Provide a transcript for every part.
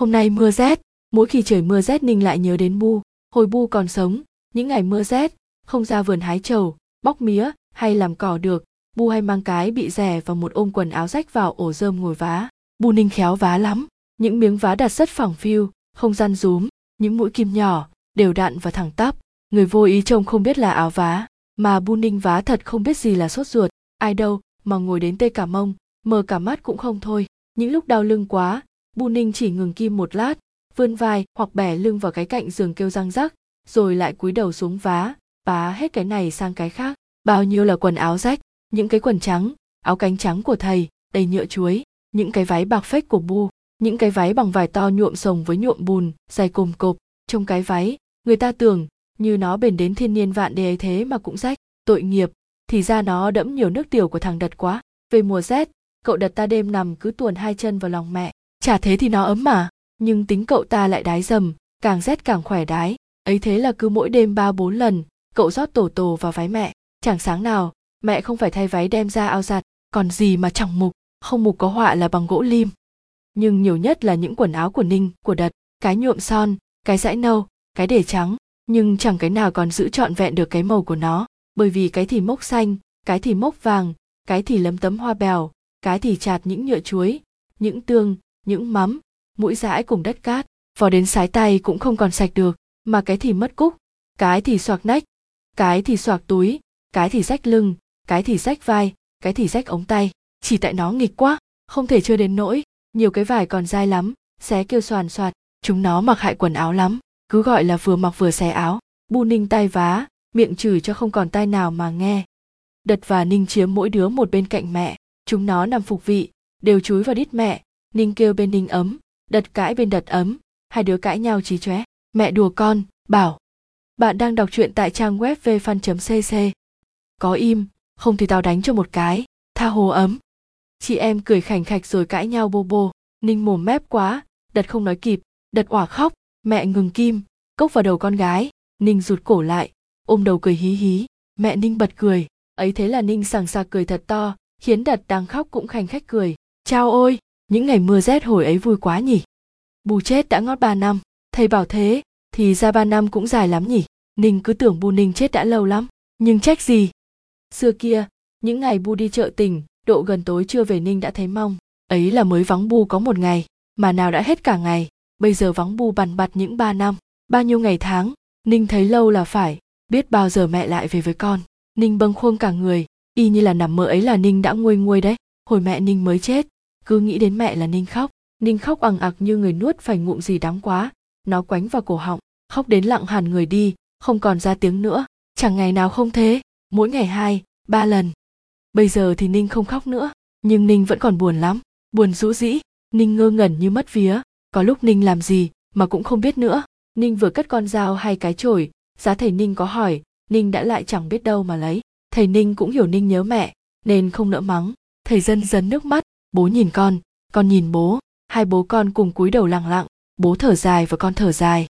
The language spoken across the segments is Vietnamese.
hôm nay mưa rét, mỗi khi trời mưa rét ninh lại nhớ đến bu hồi bu còn sống, những ngày mưa rét, không ra vườn hái trầu, bóc mía, hay làm cỏ được. Bu hay mang cái bị rẻ và một ôm quần áo rách vào ổ rơm ngồi vá. Bu ninh khéo vá lắm, những miếng vá đặt rất phẳng phiu, không gian rúm, những mũi kim nhỏ, đều đặn và thẳng tắp. Người vô ý trông không biết là áo vá, mà bu ninh vá thật không biết gì là sốt ruột. Ai đâu mà ngồi đến tê cả mông, mờ cả mắt cũng không thôi. Những lúc đau lưng quá bu ninh chỉ ngừng kim một lát, vươn vai, hoặc bẻ lưng vào cái cạnh giường kêu răng rắc, rồi lại cúi đầu xuống vá vá hết cái này sang cái khác. Bao nhiêu là quần áo rách, những cái quần trắng, áo cánh trắng của thầy, đầy nhựa chuối, những cái váy bạc phách của bu, những cái váy bằng vải to nhuộm sồng với nhuộm bùn dày cồm cộp. Trong cái váy, người ta tưởng như nó bền đến thiên niên vạn đề ấy thế mà cũng rách. Tội nghiệp, thì ra nó đẫm nhiều nước tiểu của thằng đật quá. Về mùa rét, cậu đật ta đêm nằm cứ tuồn hai chân vào lòng mẹ chả thế thì nó ấm mà, nhưng tính cậu ta lại đái dầm, càng rét càng khỏe đái. Ấy thế là cứ mỗi đêm ba bốn lần, cậu rót tổ tổ vào váy mẹ. Chẳng sáng nào, mẹ không phải thay váy đem ra ao giặt, còn gì mà chẳng mục. Không mục có họa là bằng gỗ lim. Nhưng nhiều nhất là những quần áo của ninh, của đật, cái nhuộm son, cái dãi nâu, cái để trắng. Nhưng chẳng cái nào còn giữ trọn vẹn được cái màu của nó, bởi vì cái thì mốc xanh, cái thì mốc vàng, cái thì lấm tấm hoa bèo, cái thì chạt những nhựa chuối, những tương những mắm, mũi dãi cùng đất cát vò đến sái tay cũng không còn sạch được, mà cái thì mất cúc, cái thì xoạc nách, cái thì xoạc túi, cái thì rách lưng, cái thì rách vai, cái thì rách ống tay. Chỉ tại nó nghịch quá, không thể chơi đến nỗi, nhiều cái vải còn dai lắm, xé kêu soàn soạt, chúng nó mặc hại quần áo lắm, cứ gọi là vừa mặc vừa xé áo. Bu ninh tay vá, miệng chửi cho không còn tai nào mà nghe. Đật và ninh chiếm mỗi đứa một bên cạnh mẹ, chúng nó nằm phục vị, đều chúi vào đít mẹ ninh kêu bên ninh ấm đật cãi bên đật ấm, hai đứa cãi nhau trí chóe. Mẹ đùa con, bảo, bạn đang đọc truyện tại trang web vfan cc có im, không thì tao đánh cho một cái. Tha hồ ấm. Chị em cười khảnh khạch rồi cãi nhau bô bô. Ninh mồm mép quá đật không nói kịp đật òa khóc. Mẹ ngừng kim, cốc vào đầu con gái. Ninh rụt cổ lại, ôm đầu cười hí hí. Mẹ ninh bật cười. Ấy thế là ninh sằng sạc cười thật to, khiến đật đang khóc cũng khanh khách cười. Chao ôi! Những ngày mưa rét hồi ấy vui quá nhỉ? Bù chết đã ngót ba năm. Thầy bảo thế, thì ra ba năm cũng dài lắm nhỉ? Ninh cứ tưởng bu ninh chết đã lâu lắm. Nhưng trách gì? Xưa kia, những ngày bu đi chợ tỉnh độ gần tối chưa về ninh đã thấy mong. Ấy là mới vắng bu có một ngày, mà nào đã hết cả ngày. Bây giờ vắng bu bằn bặt những ba năm. Bao nhiêu ngày tháng, ninh thấy lâu là phải. Biết bao giờ mẹ lại về với con. Ninh bâng khuâng cả người. Y như là nằm mơ ấy là ninh đã nguôi nguôi đấy. Hồi mẹ ninh mới chết cứ nghĩ đến mẹ là ninh khóc. Ninh khóc ằng ặc như người nuốt phải ngụm gì đắng quá. Nó quánh vào cổ họng, khóc đến lặng hẳn người đi, không còn ra tiếng nữa. Chẳng ngày nào không thế, mỗi ngày hai, ba lần. Bây giờ thì ninh không khóc nữa, nhưng ninh vẫn còn buồn lắm, buồn rũ rĩ. Ninh ngơ ngẩn như mất vía. Có lúc ninh làm gì mà cũng không biết nữa. Ninh vừa cất con dao hay cái chổi, giá thầy ninh có hỏi, ninh đã lại chẳng biết đâu mà lấy. Thầy ninh cũng hiểu ninh nhớ mẹ, nên không nỡ mắng. Thầy dần dần nước mắt bố nhìn con con nhìn bố, hai bố con cùng cúi đầu lặng lặng, bố thở dài và con thở dài.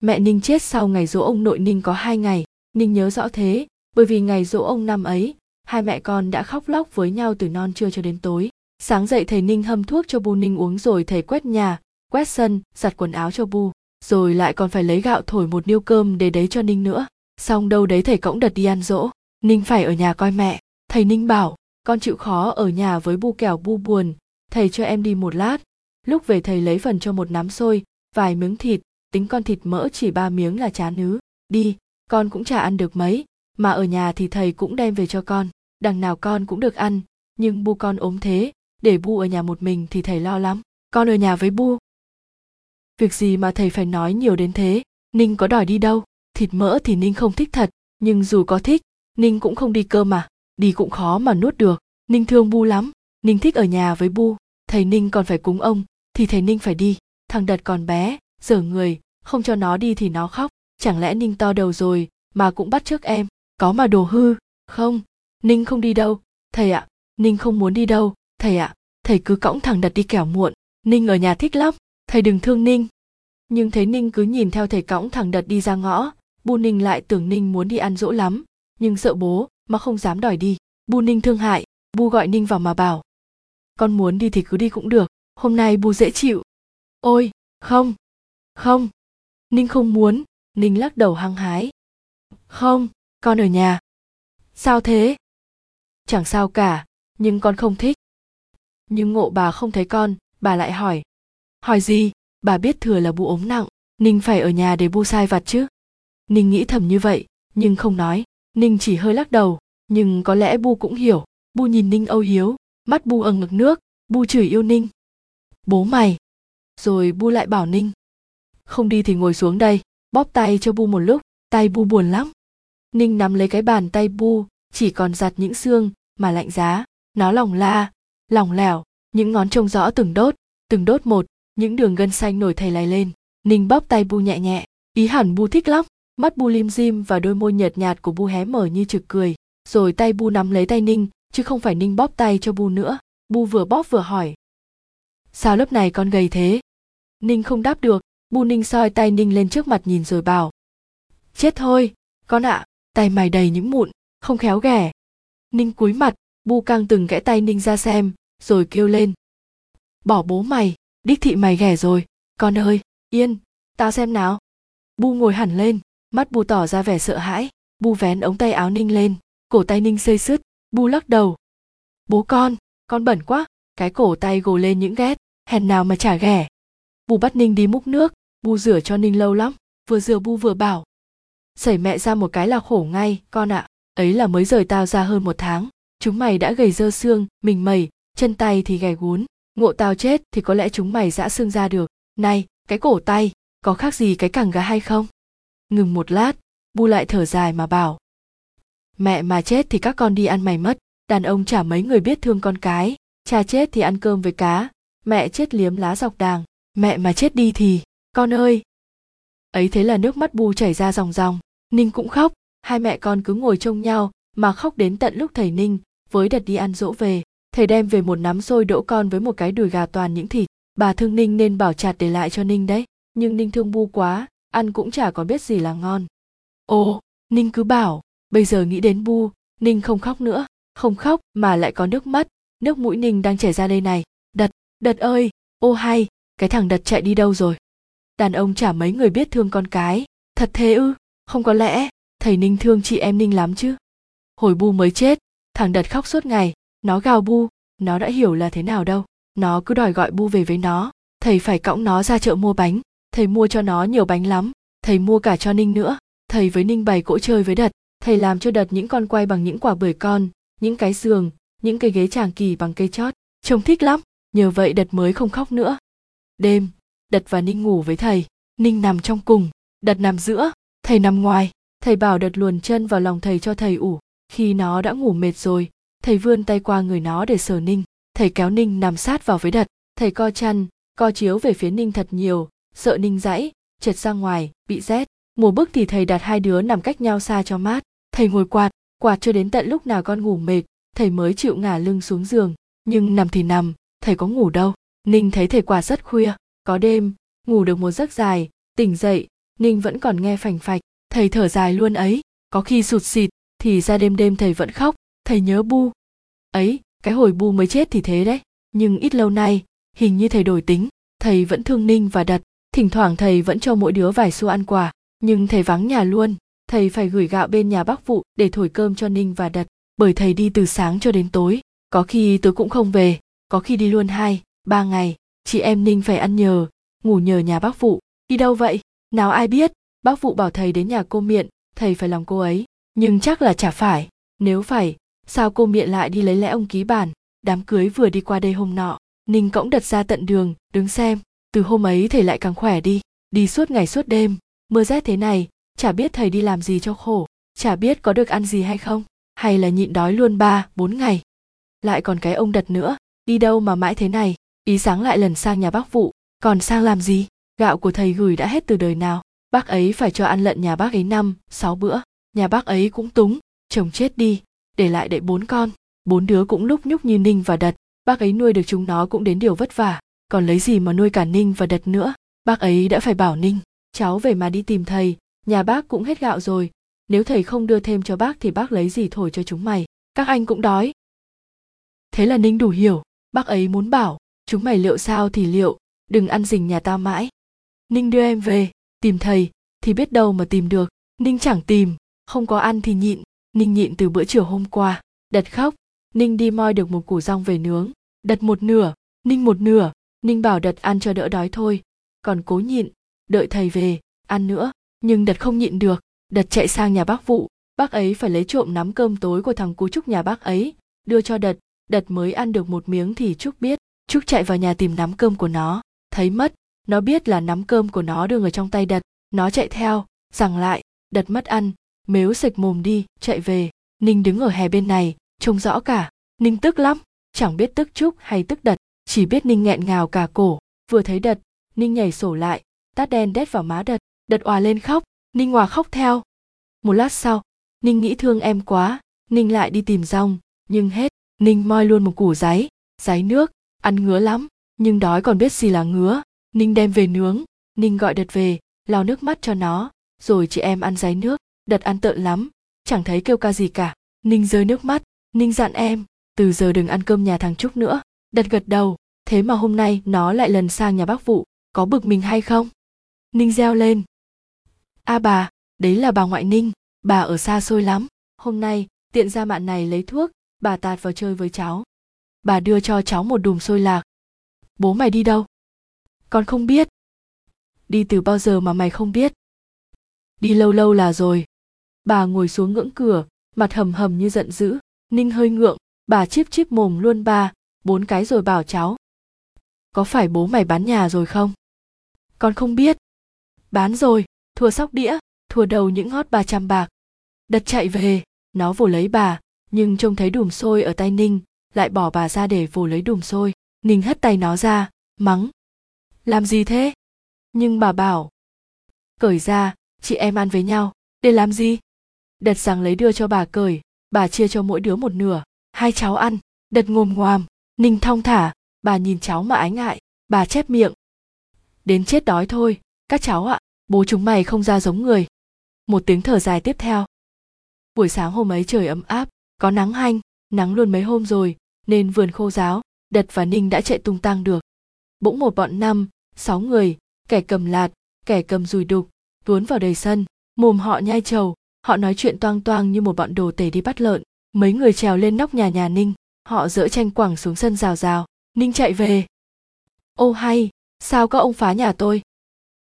Mẹ ninh chết sau ngày dỗ ông nội ninh có hai ngày, ninh nhớ rõ thế, bởi vì ngày dỗ ông năm ấy, hai mẹ con đã khóc lóc với nhau từ non trưa cho đến tối. Sáng dậy thầy ninh hâm thuốc cho bu ninh uống rồi thầy quét nhà, quét sân, giặt quần áo cho bu, rồi lại còn phải lấy gạo thổi một niêu cơm để đấy cho ninh nữa. Xong đâu đấy thầy cõng đật đi ăn dỗ ninh phải ở nhà coi mẹ. Thầy ninh bảo con chịu khó ở nhà với bu kẻo bu buồn, thầy cho em đi một lát. Lúc về thầy lấy phần cho một nắm xôi, vài miếng thịt, tính con thịt mỡ chỉ ba miếng là chán nứ. Đi, con cũng chả ăn được mấy, mà ở nhà thì thầy cũng đem về cho con. Đằng nào con cũng được ăn, nhưng bu con ốm thế, để bu ở nhà một mình thì thầy lo lắm. Con ở nhà với bu. Việc gì mà thầy phải nói nhiều đến thế? Ninh có đòi đi đâu? Thịt mỡ thì ninh không thích thật, nhưng dù có thích, ninh cũng không đi cơ mà đi cũng khó mà nuốt được. Ninh thương bu lắm. Ninh thích ở nhà với bu. Thầy ninh còn phải cúng ông, thì thầy ninh phải đi. Thằng đật còn bé, dở người, không cho nó đi thì nó khóc. Chẳng lẽ ninh to đầu rồi mà cũng bắt trước em? Có mà đồ hư. Không, ninh không đi đâu. Thầy ạ, ninh không muốn đi đâu. Thầy ạ, thầy cứ cõng thằng đật đi kẻo muộn. Ninh ở nhà thích lắm. Thầy đừng thương ninh. Nhưng thấy ninh cứ nhìn theo thầy cõng thằng đật đi ra ngõ, bu ninh lại tưởng ninh muốn đi ăn dỗ lắm. Nhưng sợ bố mà không dám đòi đi. Bu ninh thương hại, bu gọi ninh vào mà bảo, con muốn đi thì cứ đi cũng được, hôm nay bu dễ chịu. Ôi, không không. Ninh không muốn, ninh lắc đầu hăng hái. Không, con ở nhà. Sao thế? Chẳng sao cả, nhưng con không thích. Nhưng ngộ bà không thấy con, bà lại hỏi. Hỏi gì? Bà biết thừa là bu ốm nặng, ninh phải ở nhà để bu sai vặt chứ. Ninh nghĩ thầm như vậy, nhưng không nói ninh chỉ hơi lắc đầu, nhưng có lẽ bu cũng hiểu. Bu nhìn ninh âu hiếu, mắt bu ẩn ngực nước. Bu chửi yêu ninh. Bố mày. Rồi bu lại bảo ninh. Không đi thì ngồi xuống đây, bóp tay cho bu một lúc. Tay bu buồn lắm. Ninh nắm lấy cái bàn tay bu, chỉ còn giặt những xương mà lạnh giá. Nó lòng la lòng lẻo, những ngón trông rõ từng đốt từng đốt một, những đường gân xanh nổi thầy lại lên. Ninh bóp tay bu nhẹ nhẹ. Ý hẳn bu thích lắm mắt bu lim dim và đôi môi nhợt nhạt của bu hé mở như trực cười rồi tay bu nắm lấy tay ninh chứ không phải ninh bóp tay cho bu nữa. Bu vừa bóp vừa hỏi. Sao lớp này con gầy thế? Ninh không đáp được bu ninh soi tay ninh lên trước mặt nhìn rồi bảo. Chết thôi con ạ à, tay mày đầy những mụn không khéo ghẻ. Ninh cúi mặt bu căng từng kẽ tay ninh ra xem rồi kêu lên. Bỏ bố mày đích thị mày ghẻ rồi con ơi yên tao xem nào. Bu ngồi hẳn lên mắt bu tỏ ra vẻ sợ hãi. Bu vén ống tay áo ninh lên, cổ tay ninh xây sứt. Bu lắc đầu. Bố con con bẩn quá. Cái cổ tay gồ lên những ghét. Hèn nào mà chả ghẻ. Bu bắt ninh đi múc nước. Bu rửa cho ninh lâu lắm. Vừa rửa bu vừa bảo, sẩy mẹ ra một cái là khổ ngay, con ạ. À. ấy là mới rời tao ra hơn một tháng. Chúng mày đã gầy dơ xương, mình mẩy, chân tay thì gầy gún. Ngộ tao chết thì có lẽ chúng mày dã xương ra được. Này, cái cổ tay, có khác gì cái cẳng gà hay không? Ngừng một lát, bu lại thở dài mà bảo, mẹ mà chết thì các con đi ăn mày mất, đàn ông chả mấy người biết thương con cái, cha chết thì ăn cơm với cá, mẹ chết liếm lá dọc đàng, mẹ mà chết đi thì, con ơi. Ấy thế là nước mắt bu chảy ra ròng ròng, ninh cũng khóc, hai mẹ con cứ ngồi trông nhau mà khóc đến tận lúc thầy ninh với đặt đi ăn dỗ về, thầy đem về một nắm xôi đỗ con với một cái đùi gà toàn những thịt, bà thương ninh nên bảo chặt để lại cho ninh đấy, nhưng ninh thương bu quá ăn cũng chả có biết gì là ngon. Ồ, ninh cứ bảo, bây giờ nghĩ đến bu, ninh không khóc nữa. Không khóc mà lại có nước mắt, nước mũi ninh đang chảy ra đây này. Đật đật ơi, ô hay, cái thằng đật chạy đi đâu rồi? Đàn ông chả mấy người biết thương con cái. Thật thế ư? Không có lẽ, thầy ninh thương chị em ninh lắm chứ? Hồi bu mới chết, thằng đật khóc suốt ngày. Nó gào bu, nó đã hiểu là thế nào đâu. Nó cứ đòi gọi bu về với nó. Thầy phải cõng nó ra chợ mua bánh thầy mua cho nó nhiều bánh lắm. Thầy mua cả cho ninh nữa. Thầy với ninh bày cỗ chơi với đật. Thầy làm cho đật những con quay bằng những quả bưởi con, những cái giường, những cái ghế tràng kỳ bằng cây chót. Trông thích lắm. Nhờ vậy đật mới không khóc nữa. Đêm, đật và ninh ngủ với thầy. Ninh nằm trong cùng. Đật nằm giữa. Thầy nằm ngoài. Thầy bảo đật luồn chân vào lòng thầy cho thầy ủ. Khi nó đã ngủ mệt rồi, thầy vươn tay qua người nó để sờ ninh. Thầy kéo ninh nằm sát vào với đật. Thầy co chăn, co chiếu về phía ninh thật nhiều sợ ninh dãy trượt ra ngoài, bị rét. Mùa bức thì thầy đặt hai đứa nằm cách nhau xa cho mát. Thầy ngồi quạt quạt cho đến tận lúc nào con ngủ mệt, thầy mới chịu ngả lưng xuống giường. Nhưng nằm thì nằm, thầy có ngủ đâu. Ninh thấy thầy quạt rất khuya, có đêm, ngủ được một giấc dài, tỉnh dậy, ninh vẫn còn nghe phành phạch. Thầy thở dài luôn ấy, có khi sụt xịt, thì ra đêm đêm thầy vẫn khóc, thầy nhớ bu. Ấy, cái hồi bu mới chết thì thế đấy, nhưng ít lâu nay, hình như thầy đổi tính, thầy vẫn thương ninh và đặt thỉnh thoảng thầy vẫn cho mỗi đứa vài xu ăn quà, nhưng thầy vắng nhà luôn. Thầy phải gửi gạo bên nhà bác vụ để thổi cơm cho ninh và đặt bởi thầy đi từ sáng cho đến tối. Có khi tớ cũng không về, có khi đi luôn hai, ba ngày. Chị em ninh phải ăn nhờ, ngủ nhờ nhà bác vụ đi đâu vậy? Nào ai biết? Bác vụ bảo thầy đến nhà cô miện, thầy phải lòng cô ấy. Nhưng chắc là chả phải. Nếu phải, sao cô miện lại đi lấy lẽ ông ký bản? Đám cưới vừa đi qua đây hôm nọ, ninh cõng đặt ra tận đường, đứng xem từ hôm ấy thầy lại càng khỏe đi đi suốt ngày suốt đêm. Mưa rét thế này, chả biết thầy đi làm gì cho khổ. Chả biết có được ăn gì hay không, hay là nhịn đói luôn ba, bốn ngày. Lại còn cái ông đật nữa, đi đâu mà mãi thế này? Ý sáng lại lần sang nhà bác vụ còn sang làm gì? Gạo của thầy gửi đã hết từ đời nào? Bác ấy phải cho ăn lận nhà bác ấy năm, sáu bữa. Nhà bác ấy cũng túng. Chồng chết đi, để lại đậy bốn con. Bốn đứa cũng lúc nhúc như ninh và đật. Bác ấy nuôi được chúng nó cũng đến điều vất vả còn lấy gì mà nuôi cả ninh và đật nữa? Bác ấy đã phải bảo ninh, cháu về mà đi tìm thầy, nhà bác cũng hết gạo rồi. Nếu thầy không đưa thêm cho bác thì bác lấy gì thổi cho chúng mày? Các anh cũng đói. Thế là ninh đủ hiểu. Bác ấy muốn bảo, chúng mày liệu sao thì liệu, đừng ăn dình nhà tao mãi. Ninh đưa em về, tìm thầy, thì biết đâu mà tìm được. Ninh chẳng tìm, không có ăn thì nhịn. Ninh nhịn từ bữa chiều hôm qua. Đật khóc. Ninh đi moi được một củ rong về nướng. Đật một nửa, ninh một nửa ninh bảo đật ăn cho đỡ đói thôi, còn cố nhịn, đợi thầy về, ăn nữa. Nhưng đật không nhịn được đật chạy sang nhà bác vụ bác ấy phải lấy trộm nắm cơm tối của thằng cú trúc nhà bác ấy, đưa cho đật. Đật mới ăn được một miếng thì trúc biết. Trúc chạy vào nhà tìm nắm cơm của nó. Thấy mất, nó biết là nắm cơm của nó đưa ở trong tay đật. Nó chạy theo rằng lại. Đật mất ăn, mếu sạch mồm đi, chạy về. Ninh đứng ở hè bên này, trông rõ cả. Ninh tức lắm, chẳng biết tức trúc hay tức đật chỉ biết ninh nghẹn ngào cả cổ. Vừa thấy đật, ninh nhảy sổ lại, tát đen đét vào má đật. Đật òa lên khóc, ninh hòa khóc theo. Một lát sau, ninh nghĩ thương em quá, ninh lại đi tìm rong. Nhưng hết, ninh moi luôn một củ giấy giấy nước, ăn ngứa lắm. Nhưng đói còn biết gì là ngứa. Ninh đem về nướng, ninh gọi đật về, lau nước mắt cho nó. Rồi chị em ăn giấy nước, đật ăn tợn lắm. Chẳng thấy kêu ca gì cả. Ninh rơi nước mắt, ninh dặn em, từ giờ đừng ăn cơm nhà thằng trúc nữa đật gật đầu, thế mà hôm nay nó lại lần sang nhà bác vụ có bực mình hay không? Ninh reo lên. A à bà, đấy là bà ngoại ninh, bà ở xa xôi lắm, hôm nay tiện ra bạn này lấy thuốc, bà tạt vào chơi với cháu. Bà đưa cho cháu một đùm xôi lạc. Bố mày đi đâu? Con không biết. Đi từ bao giờ mà mày không biết? Đi lâu lâu là rồi. Bà ngồi xuống ngưỡng cửa, mặt hầm hầm như giận dữ, ninh hơi ngượng, bà chíp chíp mồm luôn ba bốn cái rồi bảo cháu. Có phải bố mày bán nhà rồi không? Con không biết. Bán rồi, thua sóc đĩa, thua đầu những hót ba trăm bạc. Đật chạy về, nó vồ lấy bà, nhưng trông thấy đùm xôi ở tay ninh, lại bỏ bà ra để vồ lấy đùm xôi. Ninh hất tay nó ra, mắng. Làm gì thế? Nhưng bà bảo. Cởi ra, chị em ăn với nhau, để làm gì? Đật rằng lấy đưa cho bà cởi, bà chia cho mỗi đứa một nửa, hai cháu ăn, đật ngồm ngoàm ninh thong thả, bà nhìn cháu mà ái ngại, bà chép miệng. Đến chết đói thôi, các cháu ạ, bố chúng mày không ra giống người. Một tiếng thở dài tiếp theo. Buổi sáng hôm ấy trời ấm áp, có nắng hanh, nắng luôn mấy hôm rồi, nên vườn khô giáo, đật và ninh đã chạy tung tăng được. Bỗng một bọn năm, sáu người, kẻ cầm lạt, kẻ cầm dùi đục, tuốn vào đầy sân, mồm họ nhai trầu, họ nói chuyện toang toang như một bọn đồ tể đi bắt lợn. Mấy người trèo lên nóc nhà nhà ninh họ dỡ tranh quẳng xuống sân rào rào. Ninh chạy về. Ô hay sao các ông phá nhà tôi?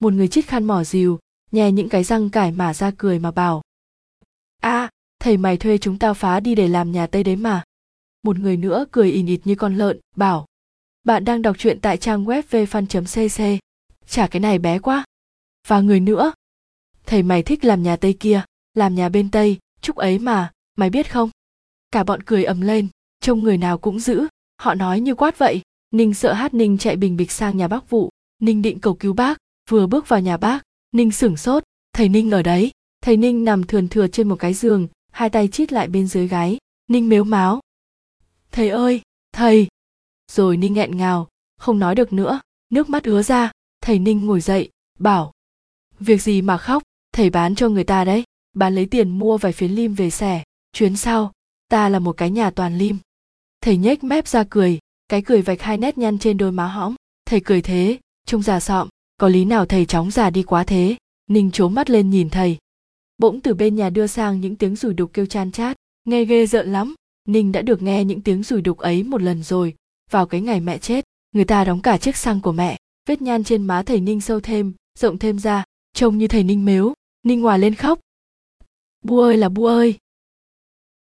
Một người chít khăn mỏ dìu nhè những cái răng cải mà ra cười mà bảo. A à, thầy mày thuê chúng tao phá đi để làm nhà tây đấy mà. Một người nữa cười ìn ịt như con lợn bảo. Bạn đang đọc truyện tại trang web vfan cc chả cái này bé quá. Và người nữa. Thầy mày thích làm nhà tây kia làm nhà bên tây chúc ấy mà mày biết không? Cả bọn cười ầm lên trông người nào cũng giữ họ nói như quát vậy. Ninh sợ hát ninh chạy bình bịch sang nhà bác vụ ninh định cầu cứu bác. Vừa bước vào nhà bác, ninh sửng sốt. Thầy ninh ở đấy. Thầy ninh nằm thườn thượt trên một cái giường, hai tay chít lại bên dưới gáy. Ninh mếu máo. Thầy ơi, thầy! Rồi ninh nghẹn ngào, không nói được nữa. Nước mắt ứa ra. Thầy ninh ngồi dậy, bảo, việc gì mà khóc? Thầy bán cho người ta đấy. Bán lấy tiền mua vài phiến lim về xẻ chuyến sau, ta là một cái nhà toàn lim thầy nhếch mép ra cười, cái cười vạch hai nét nhăn trên đôi má hõm. Thầy cười thế, trông già sọm, có lý nào thầy chóng già đi quá thế? Ninh trố mắt lên nhìn thầy. Bỗng từ bên nhà đưa sang những tiếng rủi đục kêu chan chát. Nghe ghê rợn lắm. Ninh đã được nghe những tiếng rủi đục ấy một lần rồi. Vào cái ngày mẹ chết, người ta đóng cả chiếc xăng của mẹ. Vết nhan trên má thầy ninh sâu thêm, rộng thêm ra, trông như thầy ninh mếu. Ninh hòa lên khóc. Bu ơi là bu ơi.